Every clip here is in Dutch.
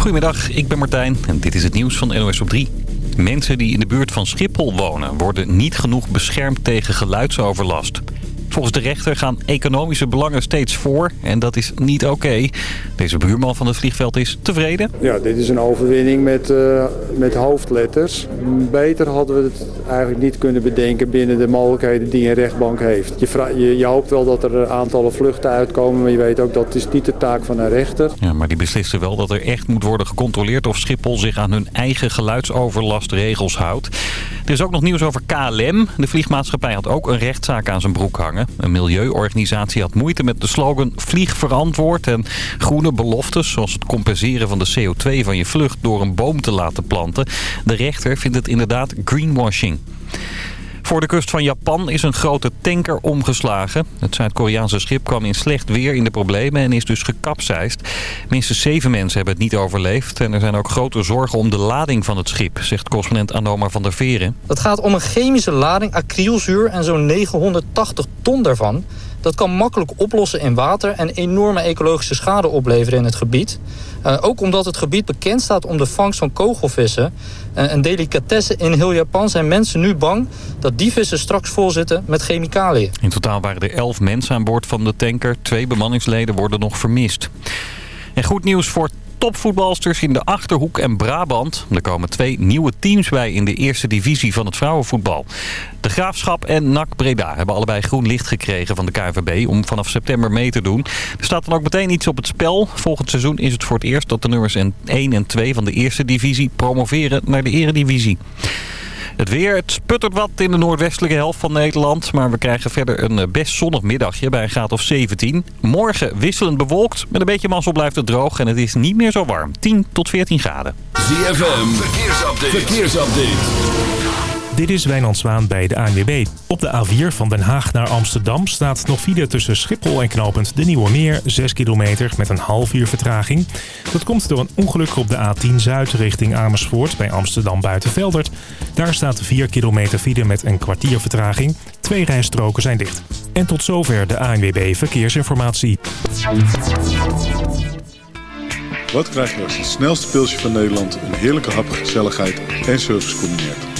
Goedemiddag, ik ben Martijn en dit is het nieuws van NOS op 3. Mensen die in de buurt van Schiphol wonen worden niet genoeg beschermd tegen geluidsoverlast. Volgens de rechter gaan economische belangen steeds voor en dat is niet oké. Deze buurman van het vliegveld is tevreden. Ja, dit is een overwinning met, uh, met hoofdletters. Beter hadden we het eigenlijk niet kunnen bedenken binnen de mogelijkheden die een rechtbank heeft. Je, je, je hoopt wel dat er aantallen vluchten uitkomen, maar je weet ook dat het is niet de taak van een rechter. Ja, maar die beslissen wel dat er echt moet worden gecontroleerd of Schiphol zich aan hun eigen geluidsoverlastregels houdt. Er is ook nog nieuws over KLM. De vliegmaatschappij had ook een rechtszaak aan zijn broek hangen. Een milieuorganisatie had moeite met de slogan vlieg verantwoord en groene beloftes zoals het compenseren van de CO2 van je vlucht door een boom te laten planten. De rechter vindt het inderdaad greenwashing. Voor de kust van Japan is een grote tanker omgeslagen. Het Zuid-Koreaanse schip kwam in slecht weer in de problemen en is dus gekapseist. Minstens zeven mensen hebben het niet overleefd. En er zijn ook grote zorgen om de lading van het schip, zegt correspondent Anoma van der Veren. Het gaat om een chemische lading acrylzuur en zo'n 980 ton daarvan. Dat kan makkelijk oplossen in water en enorme ecologische schade opleveren in het gebied. Uh, ook omdat het gebied bekend staat om de vangst van kogelvissen. Een delicatesse in heel Japan zijn mensen nu bang dat die vissen straks vol zitten met chemicaliën. In totaal waren er elf mensen aan boord van de tanker. Twee bemanningsleden worden nog vermist. En goed nieuws voor topvoetbalsters in de Achterhoek en Brabant. Er komen twee nieuwe teams bij in de eerste divisie van het vrouwenvoetbal. De Graafschap en NAC Breda hebben allebei groen licht gekregen van de KNVB om vanaf september mee te doen. Er staat dan ook meteen iets op het spel. Volgend seizoen is het voor het eerst dat de nummers 1 en 2 van de eerste divisie promoveren naar de eredivisie. Het weer, het sputtert wat in de noordwestelijke helft van Nederland. Maar we krijgen verder een eh, best zonnig middagje bij een graad of 17. Morgen wisselend bewolkt. Met een beetje mazzel blijft het droog en het is niet meer zo warm. 10 tot 14 graden. ZFM, verkeersupdate. verkeersupdate. Dit is Wijnand Zwaan bij de ANWB. Op de A4 van Den Haag naar Amsterdam staat nog file tussen Schiphol en knooppunt De Nieuwe Meer. 6 kilometer met een half uur vertraging. Dat komt door een ongeluk op de A10 Zuid richting Amersfoort bij Amsterdam Buitenveldert. Daar staat 4 kilometer file met een kwartier vertraging. Twee rijstroken zijn dicht. En tot zover de ANWB Verkeersinformatie. Wat krijg je als het snelste pilsje van Nederland een heerlijke hap, gezelligheid en service combineert?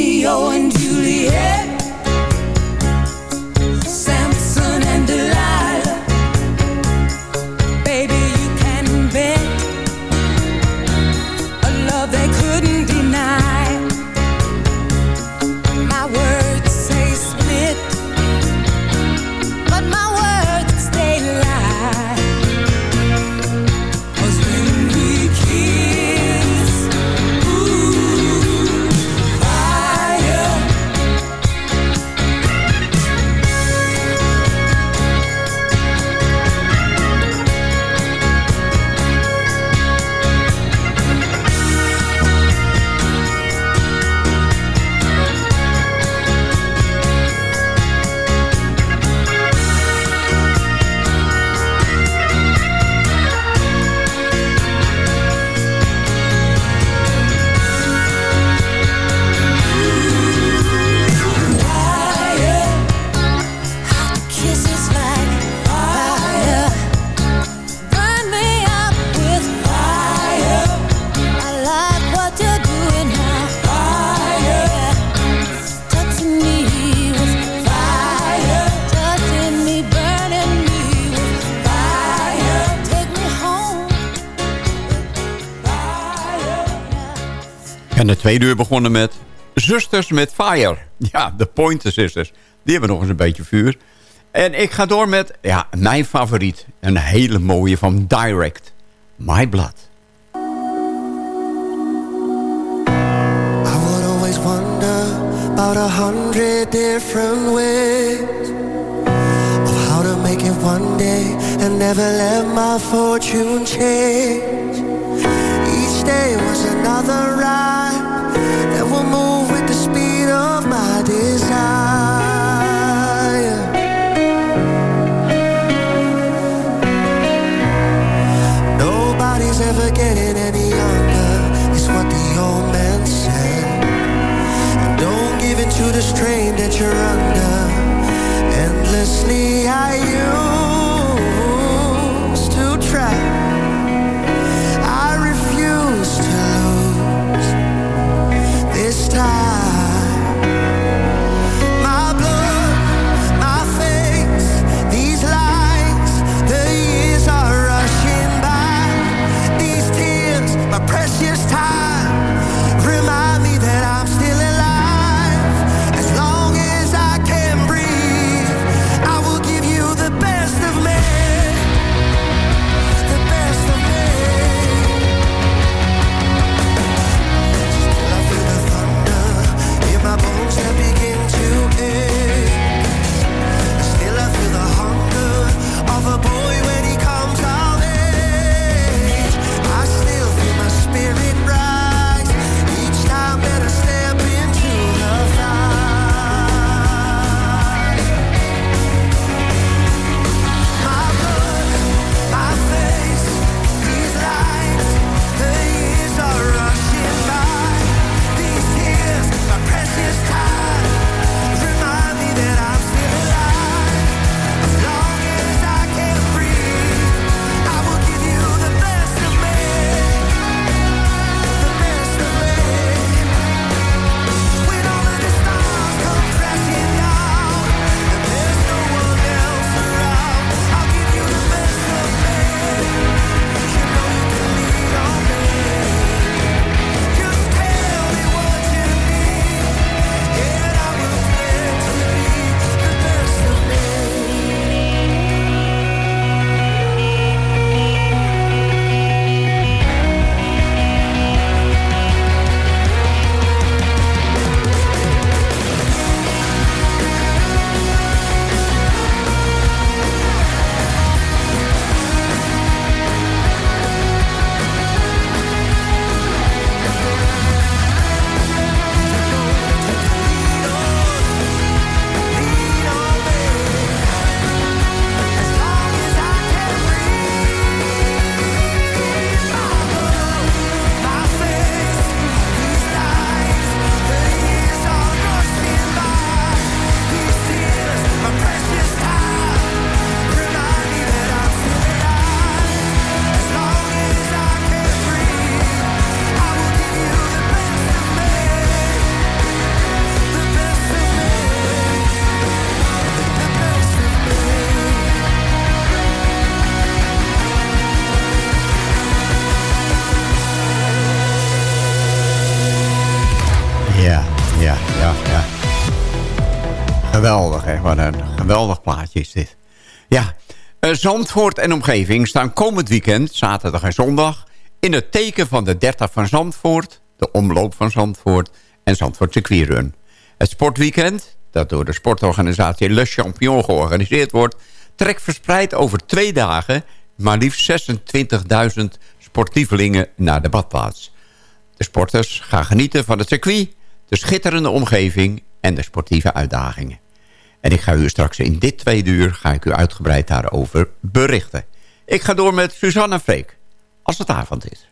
Romeo oh, and De tweede uur begonnen met Zusters met Fire. Ja, de Pointer Sisters. Die hebben nog eens een beetje vuur. En ik ga door met ja, mijn favoriet. Een hele mooie van Direct. My Blood. I would always wonder about a hundred different ways of how to make it one day and never let my fortune change. Each day was another ride that will move with the speed of my desire. Nobody's ever getting any younger, is what the old man said. And don't give in to the strain that you're under. Endlessly, I used Zandvoort en omgeving staan komend weekend, zaterdag en zondag... in het teken van de 30 van Zandvoort, de omloop van Zandvoort... en Zandvoort Circuitrun. Het sportweekend, dat door de sportorganisatie Le Champion georganiseerd wordt... trekt verspreid over twee dagen maar liefst 26.000 sportievelingen naar de badplaats. De sporters gaan genieten van het circuit, de schitterende omgeving en de sportieve uitdagingen. En ik ga u straks in dit tweede uur ga ik u uitgebreid daarover berichten. Ik ga door met Suzanne Freek, als het avond is.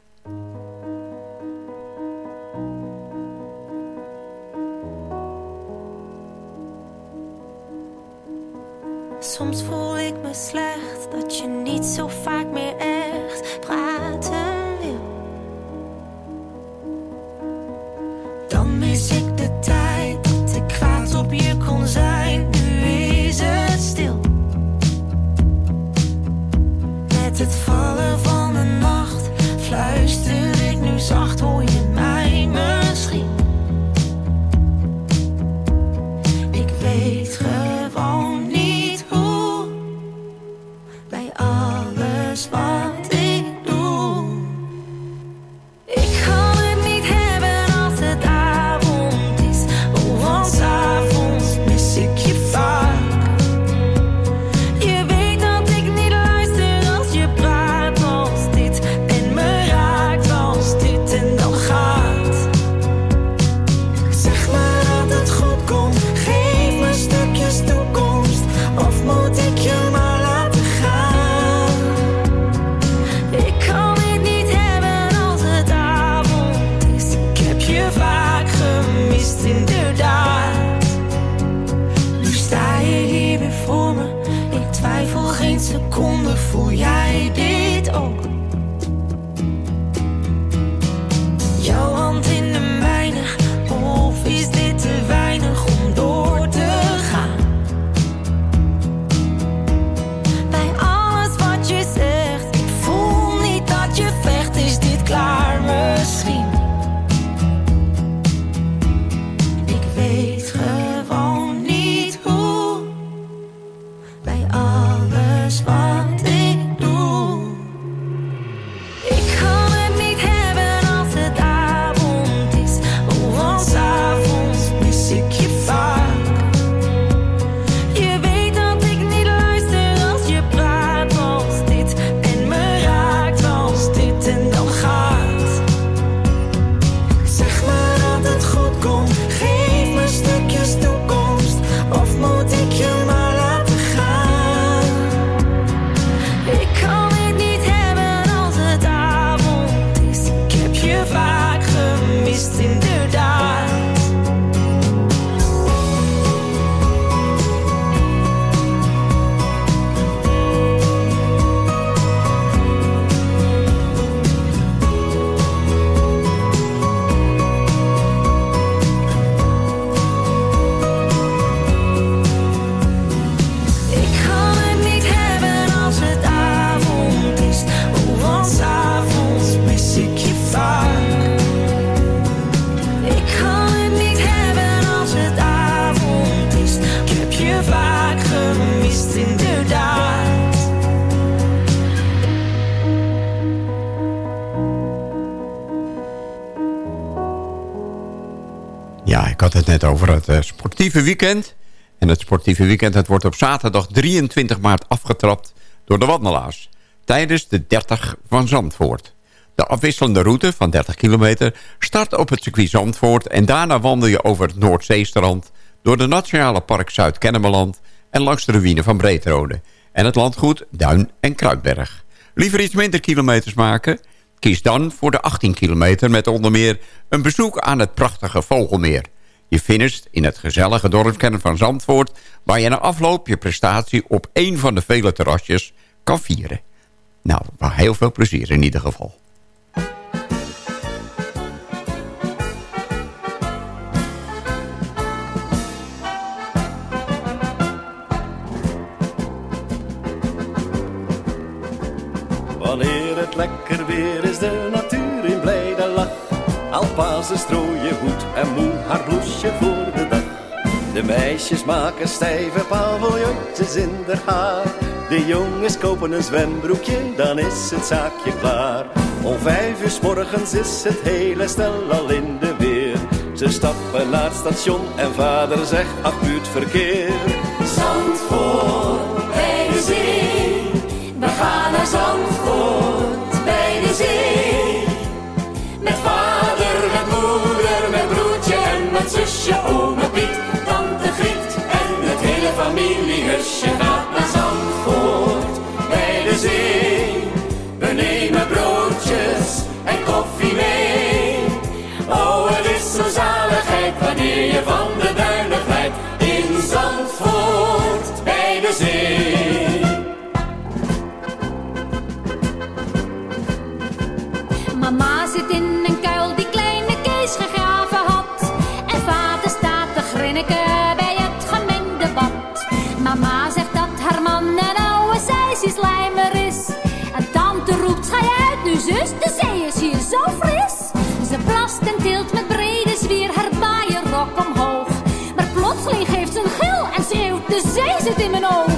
Soms voel ik me slecht dat je niet zo vaak meer echt praten wil. Dan mis ik de tijd dat ik kwaad op je kon zijn. Het vallen van de nacht fluister ik nu zacht, hoor je mij misschien? Ik weet gewoon niet hoe bij alles wat seconde, voel jij dit ook? Ja, ik had het net over het eh, sportieve weekend. En het sportieve weekend het wordt op zaterdag 23 maart afgetrapt door de wandelaars. Tijdens de 30 van Zandvoort. De afwisselende route van 30 kilometer start op het circuit Zandvoort... en daarna wandel je over het Noordzeestrand... door de Nationale Park Zuid-Kennemerland... en langs de ruïne van Breedrode... en het landgoed Duin en Kruidberg. Liever iets minder kilometers maken? Kies dan voor de 18 kilometer met onder meer een bezoek aan het prachtige Vogelmeer. Je finisht in het gezellige dorpskern van Zandvoort... waar je na afloop je prestatie op één van de vele terrasjes kan vieren. Nou, heel veel plezier in ieder geval. Wanneer het lekker Alpazen strooien hoed en moe haar bloesje voor de dag. De meisjes maken stijve paviljoentjes in haar haar. De jongens kopen een zwembroekje, dan is het zaakje klaar. Om vijf uur s morgens is het hele stel al in de weer. Ze stappen naar het station en vader zegt, ach verkeer. Zandvoort bij de zee. We gaan naar Zandvoort hele familiehusje de zee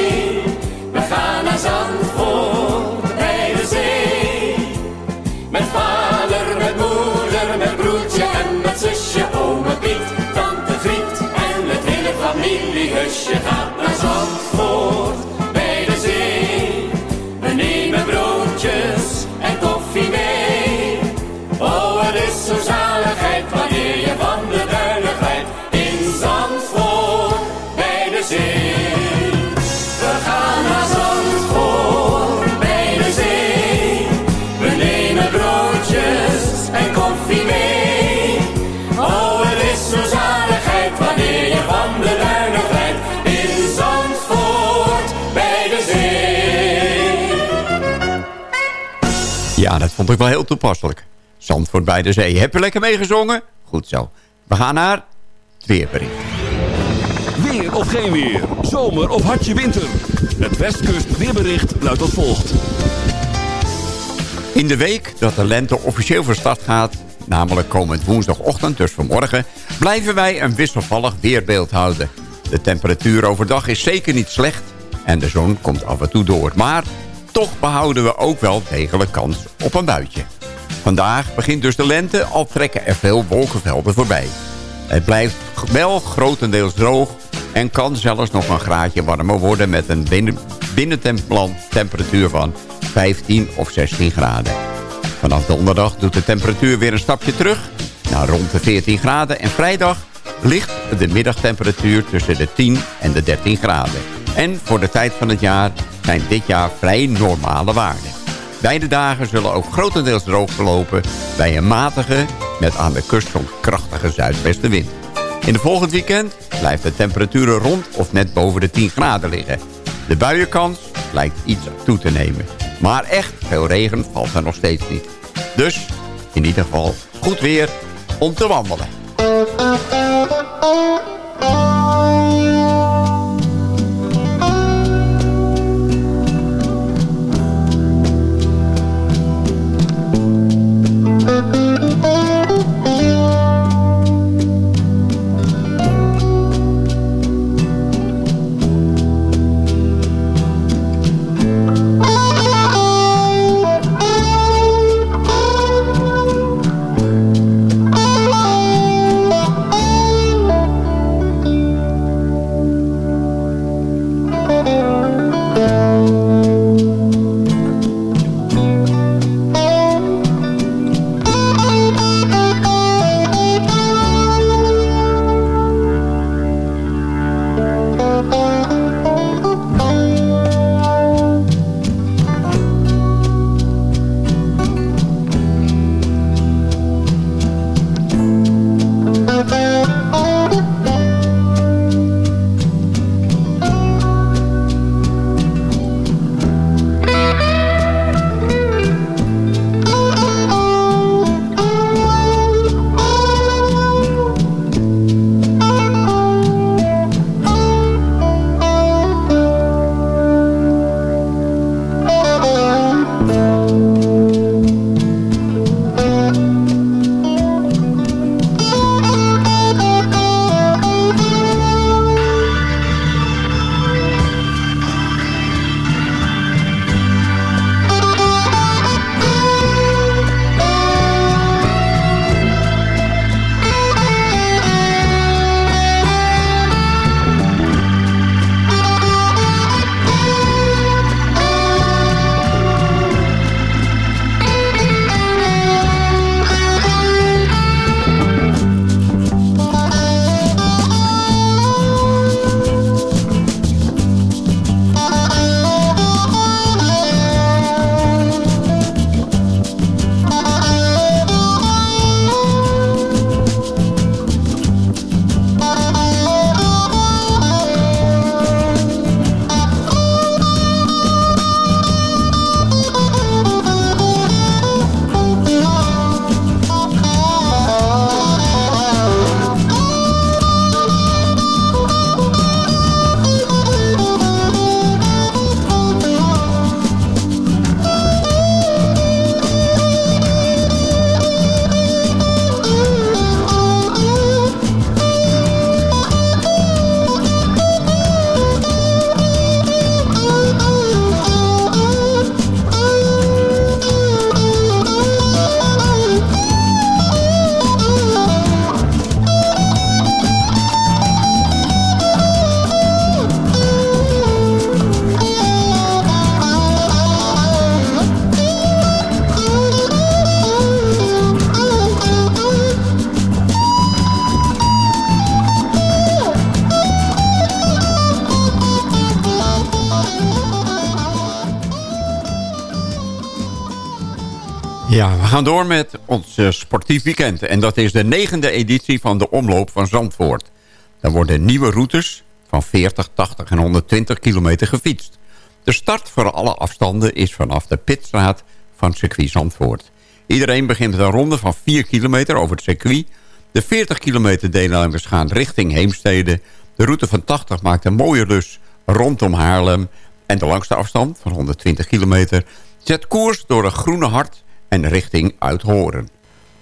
Familiehusje gaat naar ik wel heel toepasselijk. Zandvoort bij de zee. Heb je lekker meegezongen? Goed zo. We gaan naar het weerbericht. Weer of geen weer. Zomer of hartje winter. Het Westkust weerbericht luidt als volgt. In de week dat de lente officieel van start gaat... namelijk komend woensdagochtend, dus vanmorgen... blijven wij een wisselvallig weerbeeld houden. De temperatuur overdag is zeker niet slecht... en de zon komt af en toe door. Maar toch behouden we ook wel degelijk kans op een buitje. Vandaag begint dus de lente, al trekken er veel wolkenvelden voorbij. Het blijft wel grotendeels droog en kan zelfs nog een graadje warmer worden... met een binnen, binnentemperatuur van 15 of 16 graden. Vanaf donderdag doet de temperatuur weer een stapje terug... naar rond de 14 graden en vrijdag ligt de middagtemperatuur tussen de 10 en de 13 graden. En voor de tijd van het jaar zijn dit jaar vrij normale waarden. Beide dagen zullen ook grotendeels droog verlopen bij een matige, met aan de kust soms krachtige zuidwestenwind. In de volgend weekend blijft de temperaturen rond of net boven de 10 graden liggen. De buienkans lijkt iets toe te nemen. Maar echt veel regen valt er nog steeds niet. Dus in ieder geval goed weer om te wandelen. Thank you. Gaan door met ons eh, sportief weekend. En dat is de negende editie van de Omloop van Zandvoort. Daar worden nieuwe routes van 40, 80 en 120 kilometer gefietst. De start voor alle afstanden is vanaf de pitstraat van circuit Zandvoort. Iedereen begint een ronde van 4 kilometer over het circuit. De 40 kilometer deelnemers gaan richting Heemstede. De route van 80 maakt een mooie lus rondom Haarlem. En de langste afstand van 120 kilometer zet koers door een groene hart en richting Uithoren.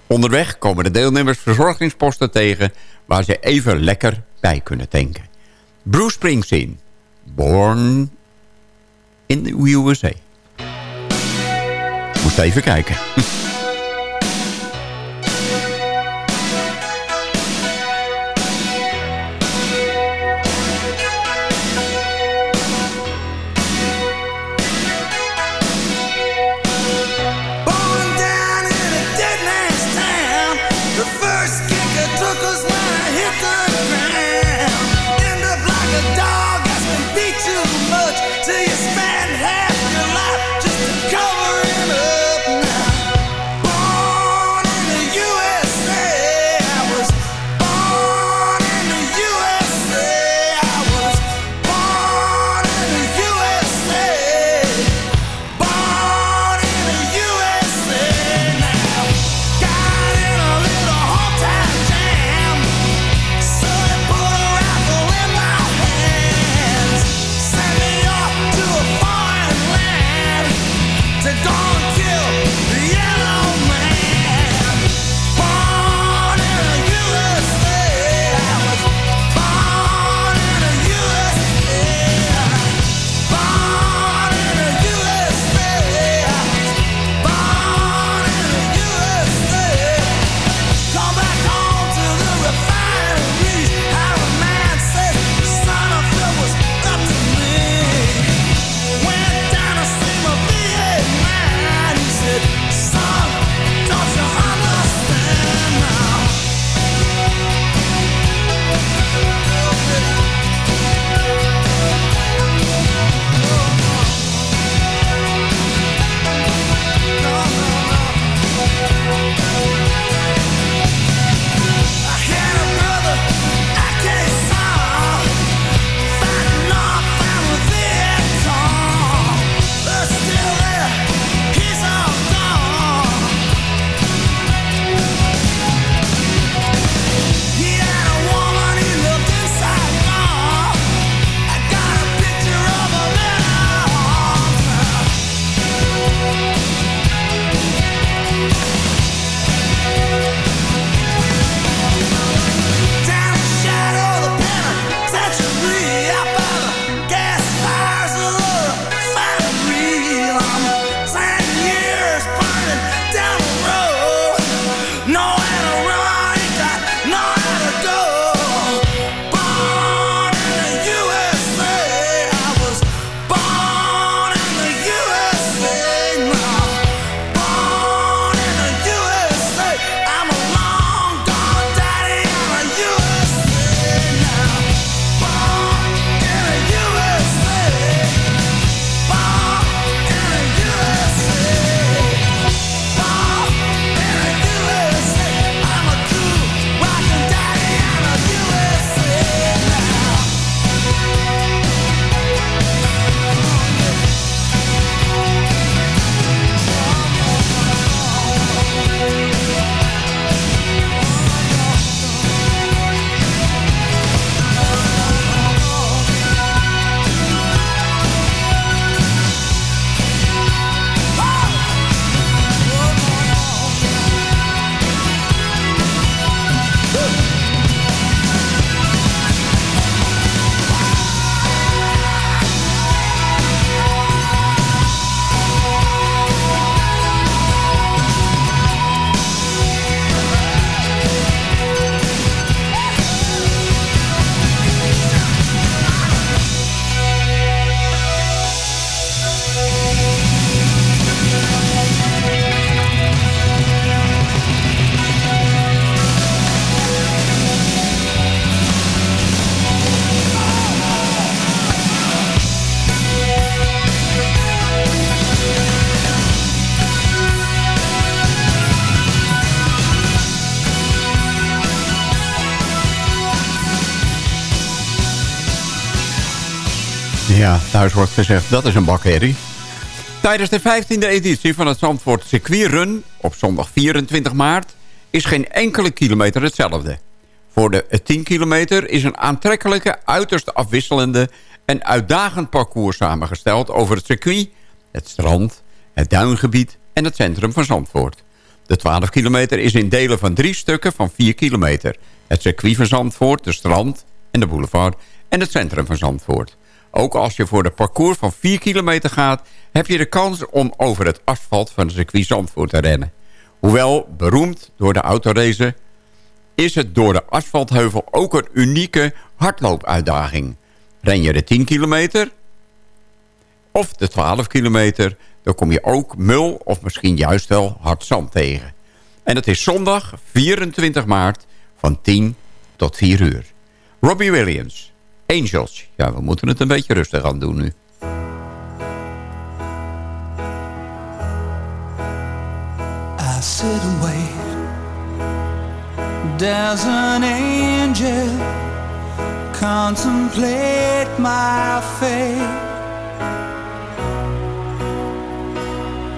Onderweg komen de deelnemers verzorgingsposten tegen... waar ze even lekker bij kunnen tanken. Bruce Springsteen, Born in the USA. Moest even kijken. wordt gezegd, dat is een bakherrie. Tijdens de 15e editie van het Zandvoort Circuitrun op zondag 24 maart... is geen enkele kilometer hetzelfde. Voor de 10 kilometer is een aantrekkelijke, uiterst afwisselende... en uitdagend parcours samengesteld over het circuit... het strand, het duingebied en het centrum van Zandvoort. De 12 kilometer is in delen van drie stukken van 4 kilometer. Het circuit van Zandvoort, de strand en de boulevard... en het centrum van Zandvoort. Ook als je voor de parcours van 4 kilometer gaat... heb je de kans om over het asfalt van het circuit Zandvoort te rennen. Hoewel beroemd door de autoracen... is het door de asfaltheuvel ook een unieke hardloopuitdaging. Ren je de 10 kilometer of de 12 kilometer... dan kom je ook mul of misschien juist wel hard zand tegen. En het is zondag 24 maart van 10 tot 4 uur. Robbie Williams, Angels. Ja, we moeten het een beetje rustig aan doen nu. I sit and wait. There's an angel contemplate my.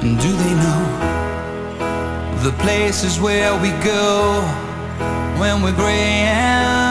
And do they know the places where we go when we're gray and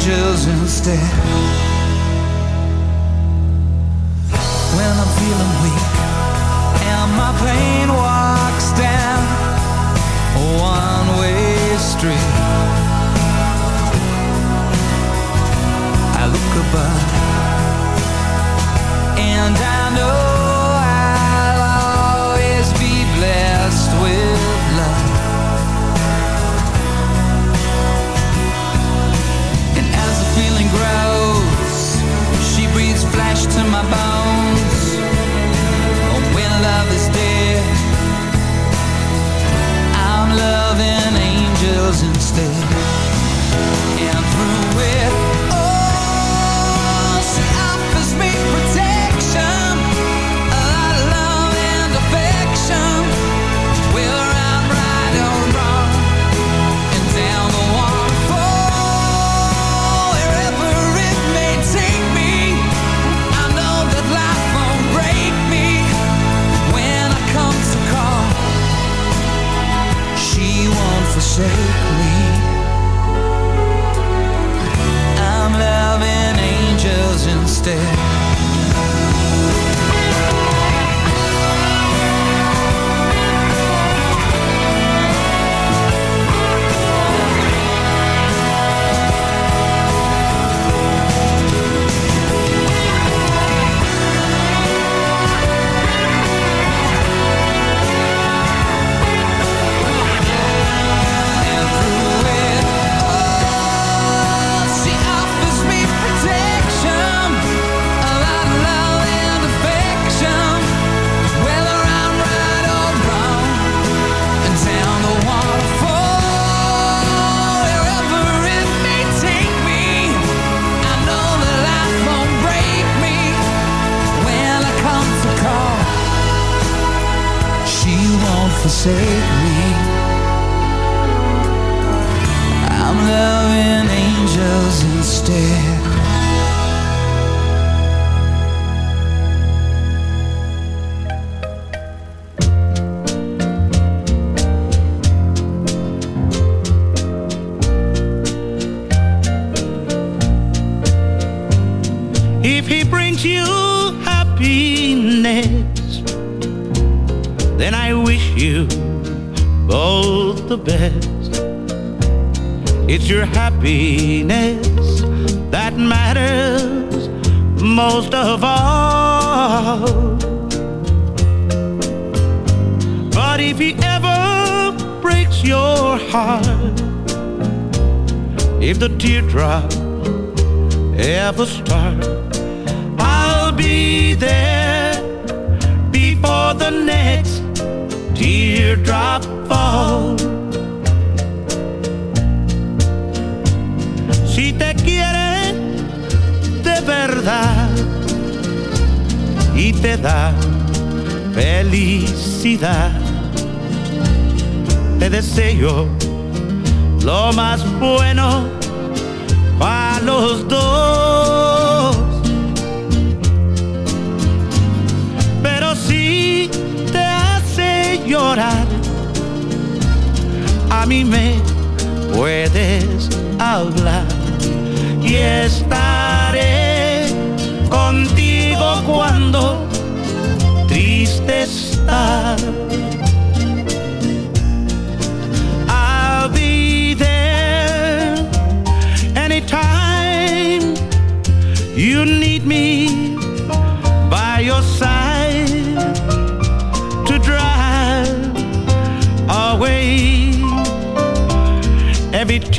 Angels instead. When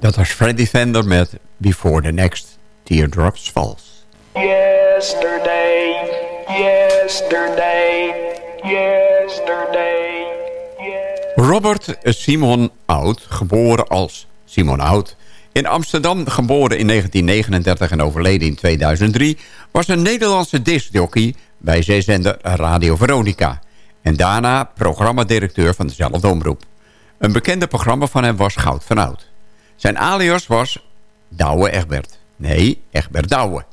Dat was Freddy Fender met Before the Next Teardrops Falls. Yesterday, yesterday, yesterday. Robert Simon Oud, geboren als Simon Oud... in Amsterdam, geboren in 1939 en overleden in 2003... was een Nederlandse discjockey bij zeezender Radio Veronica... en daarna programmadirecteur van dezelfde omroep. Een bekende programma van hem was Goud van Oud. Zijn alias was Douwe Egbert. Nee, Egbert Douwe.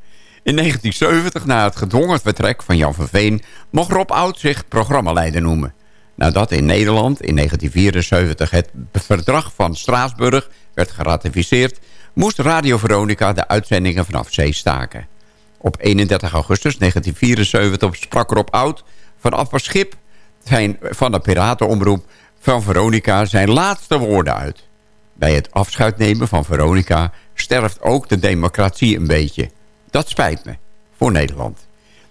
In 1970, na het gedwongen vertrek van Jan van Veen... mocht Rob Oud zich programmaleider noemen. Nadat in Nederland in 1974 het verdrag van Straatsburg werd geratificeerd... moest Radio Veronica de uitzendingen vanaf zee staken. Op 31 augustus 1974 sprak Rob Oud vanaf een schip zijn, van de piratenomroep van Veronica zijn laatste woorden uit. Bij het afscheid nemen van Veronica sterft ook de democratie een beetje. Dat spijt me, voor Nederland.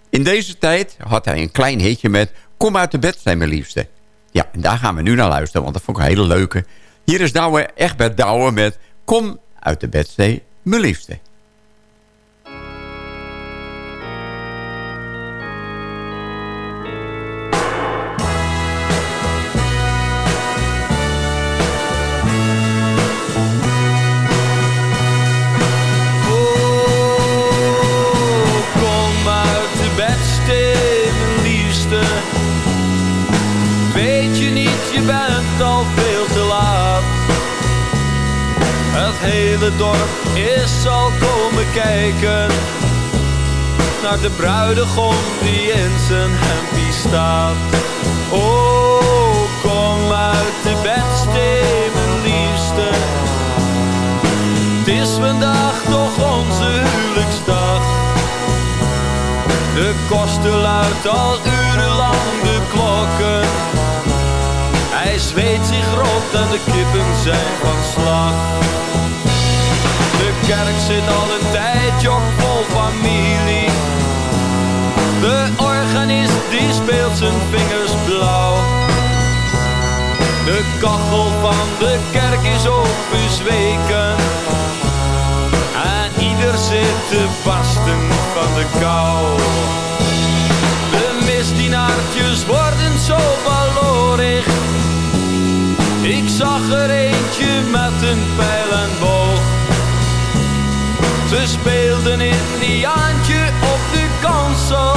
In deze tijd had hij een klein hitje met Kom uit de bed, zijn mijn liefste. Ja, en daar gaan we nu naar luisteren, want dat vond ik een hele leuke. Hier is Douwe, Egbert Douwe met Kom uit de bedstee, mijn liefste. Hele dorp is al komen kijken naar de bruidegom die in zijn hempie staat. Oh, kom uit de bedstee, mijn liefste. Het is vandaag toch onze huwelijksdag. De kosten luidt al urenlang de klokken. Hij zweet zich rot en de kippen zijn van slag. Kerk zit al een tijdje vol familie. De organist die speelt zijn vingers blauw. De kachel van de kerk is ook bezweken. En ieder zit te barsten van de kou. De misdienaartjes worden zo balorig. We speelden Indiaantje op de kansel.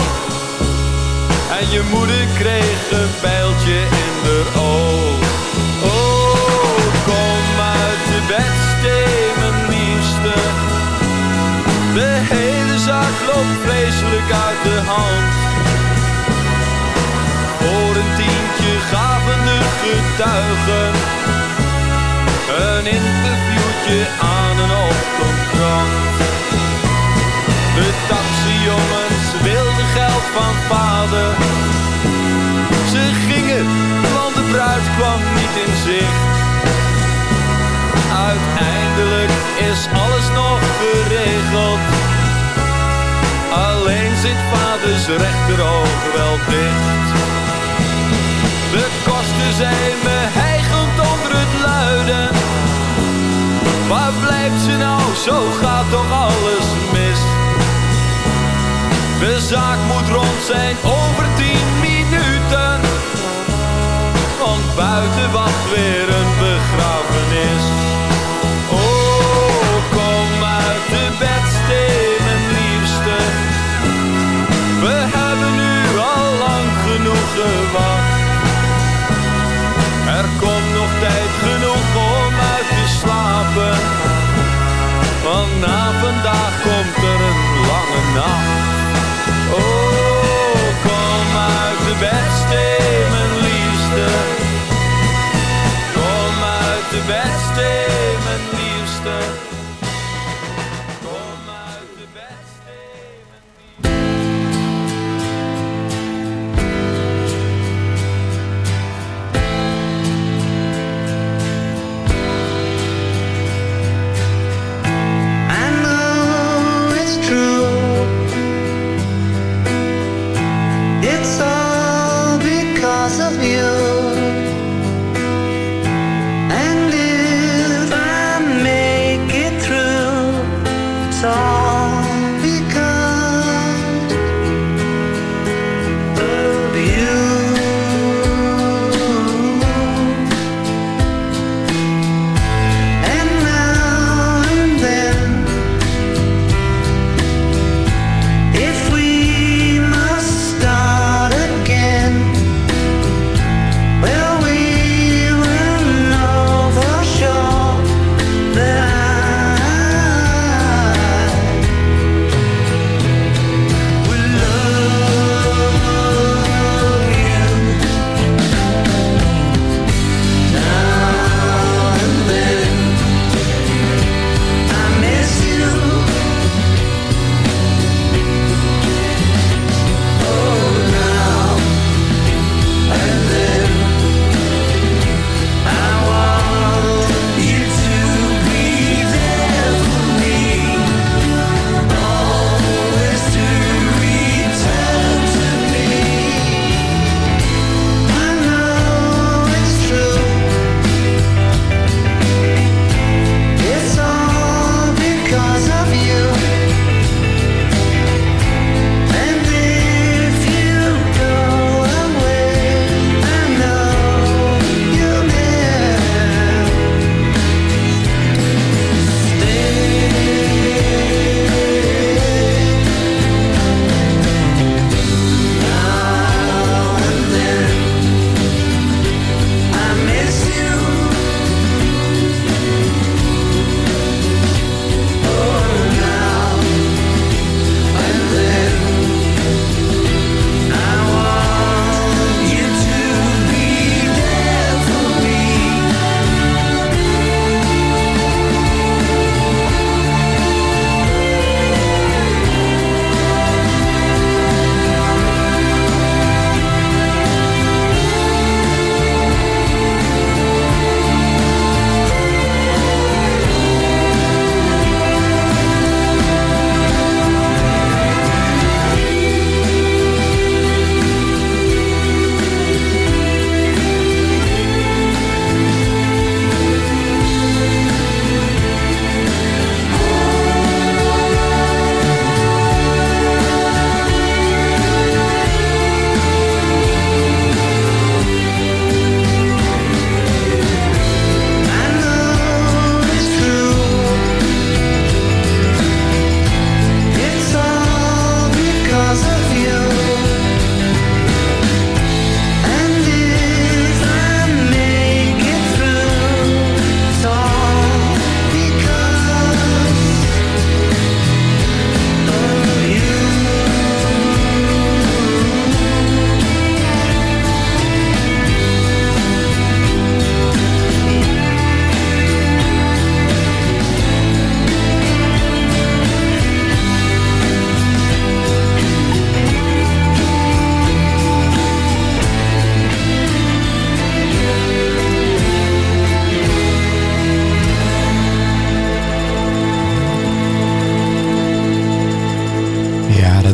En je moeder kreeg een pijltje in de oog. Oh, kom uit de bedstee, mijn liefste. De hele zaak loopt vreselijk uit de hand. Voor een tientje gaven de getuigen een interviewtje aan een. De Ze gingen, want de bruid kwam niet in zicht. Uiteindelijk is alles nog geregeld. Alleen zit vaders rechteroog wel dicht. De kosten zijn me hijgend onder het luiden. Waar blijft ze nou? Zo gaat toch alles mis. De zaak moet rond zijn over tien minuten. Want buiten wacht weer een begrafenis. Oh, kom uit de bedstee, mijn liefste. We hebben nu al lang genoeg gewacht. Er komt nog tijd genoeg om uit te slapen. Want na vandaag komt er een lange nacht. Uit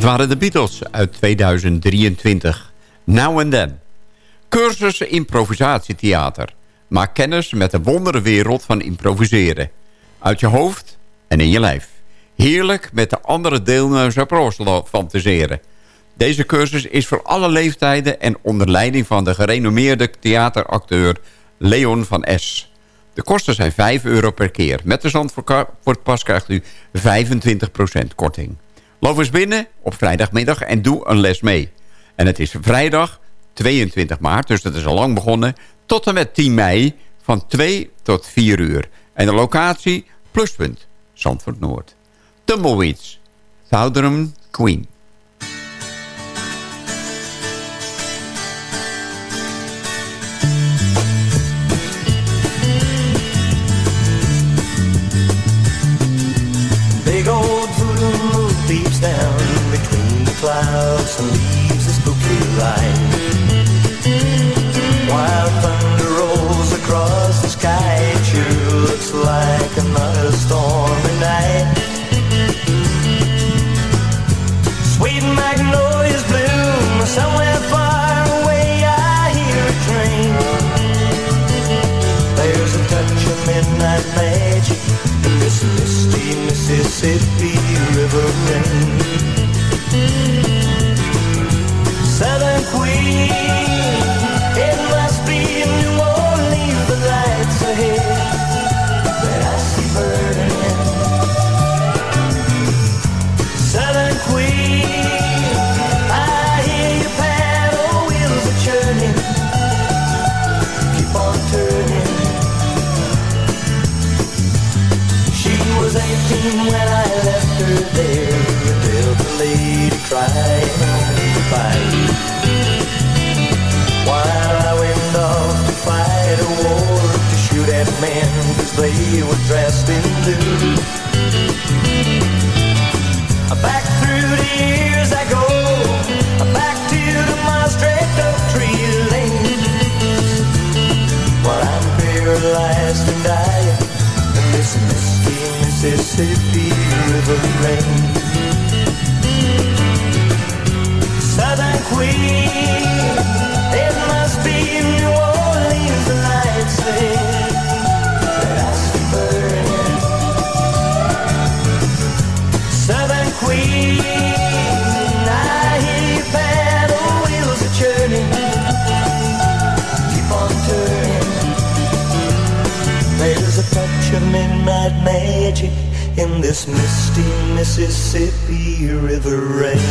waren de Beatles uit 2023. Now and Then. Cursus improvisatietheater. Maak kennis met de wondere wereld van improviseren. Uit je hoofd en in je lijf. Heerlijk met de andere deelnemers op fantaseren. Deze cursus is voor alle leeftijden en onder leiding van de gerenommeerde theateracteur Leon van S. De kosten zijn 5 euro per keer. Met de Zandvoortpas krijgt u 25% korting. Loop eens binnen op vrijdagmiddag en doe een les mee. En het is vrijdag 22 maart, dus dat is al lang begonnen... tot en met 10 mei van 2 tot 4 uur. En de locatie, pluspunt, Zandvoort Noord. Tumbleweeds, Southern Queen. Misty Mississippi River rain. Southern Queen, men cause they were dressed in blue. Back through the years I go, back to the Maastricht oak tree lane. While I'm paralyzed and dying in this misty Mississippi River rain. Southern Queen, it must be New Orleans lights say midnight magic in this misty Mississippi River rain.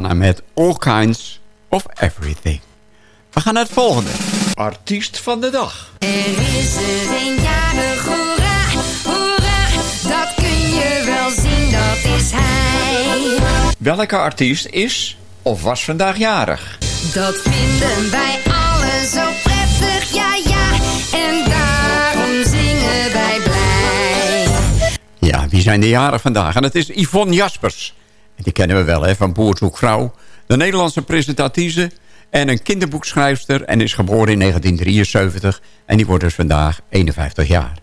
Dana met All Kinds of Everything. We gaan naar het volgende. Artiest van de dag. Er is er een jarig, hoera, hoera, dat kun je wel zien, dat is hij. Welke artiest is of was vandaag jarig? Dat vinden wij allen zo prettig, ja ja, en daarom zingen wij blij. Ja, wie zijn de jaren vandaag? En het is Yvonne Jaspers. Kennen we wel, hè, van Boer zoekt vrouw. De Nederlandse presentatrice en een kinderboekschrijfster... en is geboren in 1973 en die wordt dus vandaag 51 jaar.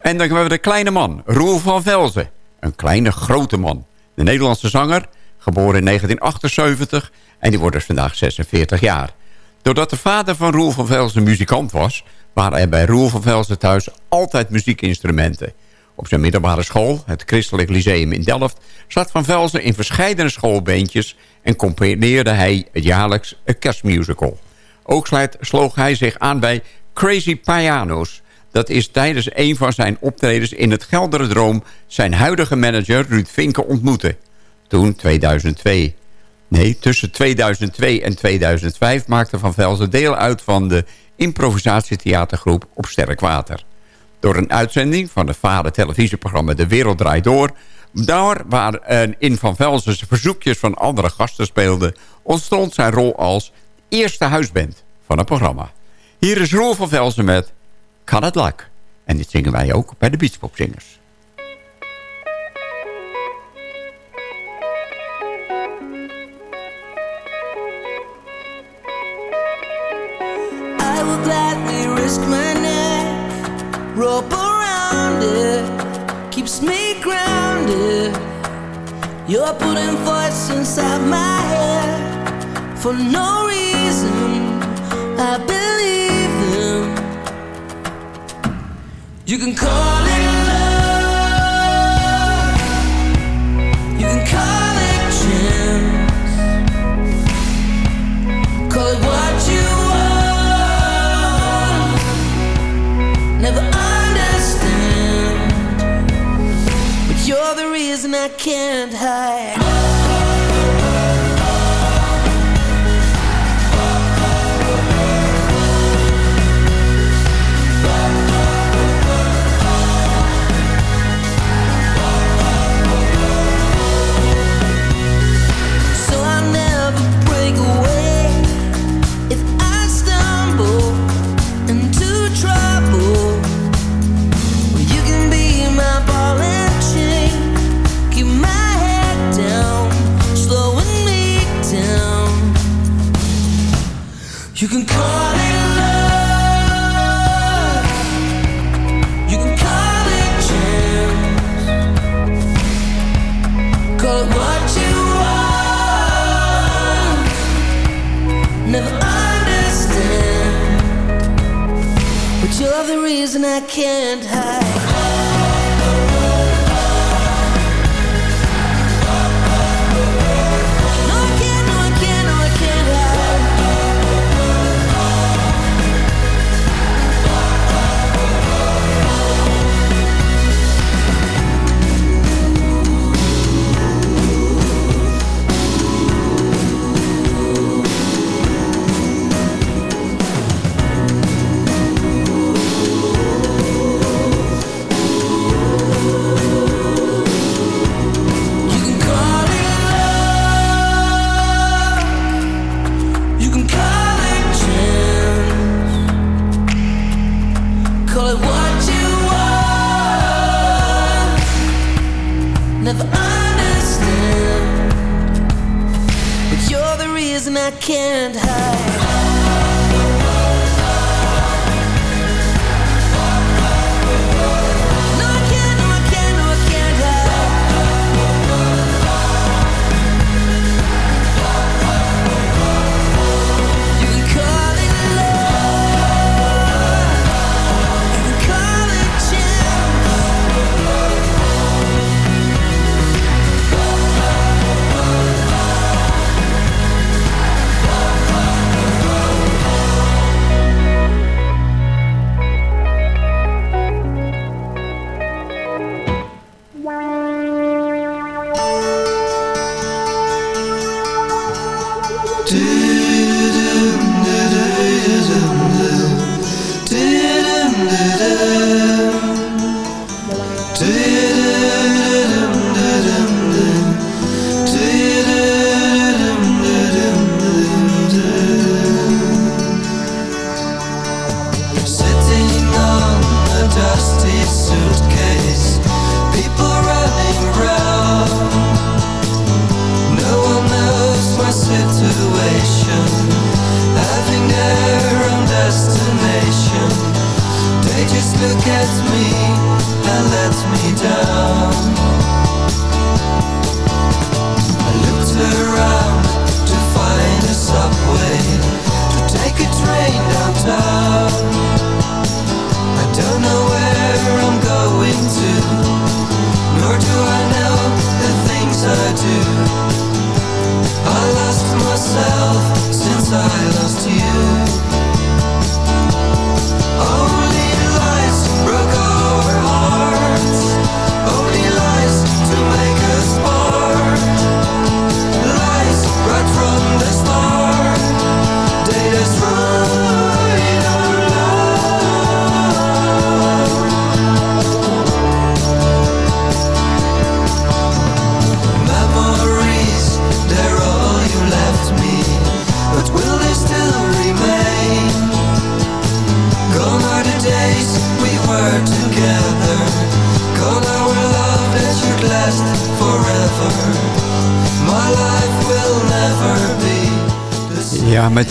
En dan hebben we de kleine man, Roel van Velzen. Een kleine, grote man. De Nederlandse zanger, geboren in 1978 en die wordt dus vandaag 46 jaar. Doordat de vader van Roel van Velzen muzikant was... waren er bij Roel van Velzen thuis altijd muziekinstrumenten... Op zijn middelbare school, het Christelijk Lyceum in Delft... zat Van Velzen in verschillende schoolbeentjes... en componeerde hij jaarlijks een kerstmusical. Ook sloeg hij zich aan bij Crazy Pianos. Dat is tijdens een van zijn optredens in het Geldere Droom... zijn huidige manager Ruud Vinken ontmoette. Toen, 2002... Nee, tussen 2002 en 2005 maakte Van Velzen deel uit van de improvisatietheatergroep Op Sterk Water door een uitzending van het vader televisieprogramma De Wereld Draait Door... daar waar in Van Velzen's verzoekjes van andere gasten speelden... ontstond zijn rol als eerste huisband van het programma. Hier is Roel van Velzen met Kan het Luck. En dit zingen wij ook bij de Beachpopzingers. I will gladly risk my rope around it, keeps me grounded. You're putting voice inside my head for no reason. I believe them. You can call it love, you can call reason I can't hide.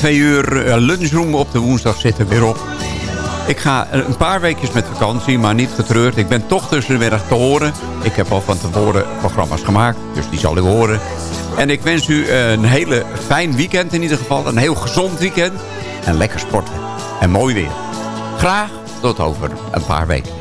Twee uur eh, lunchroom op de woensdag zitten weer op. Ik ga een paar weekjes met vakantie, maar niet getreurd. Ik ben toch tussen de middag te horen. Ik heb al van tevoren programma's gemaakt, dus die zal u horen. En ik wens u een hele fijn weekend in ieder geval. Een heel gezond weekend. En lekker sporten. En mooi weer. Graag tot over een paar weken.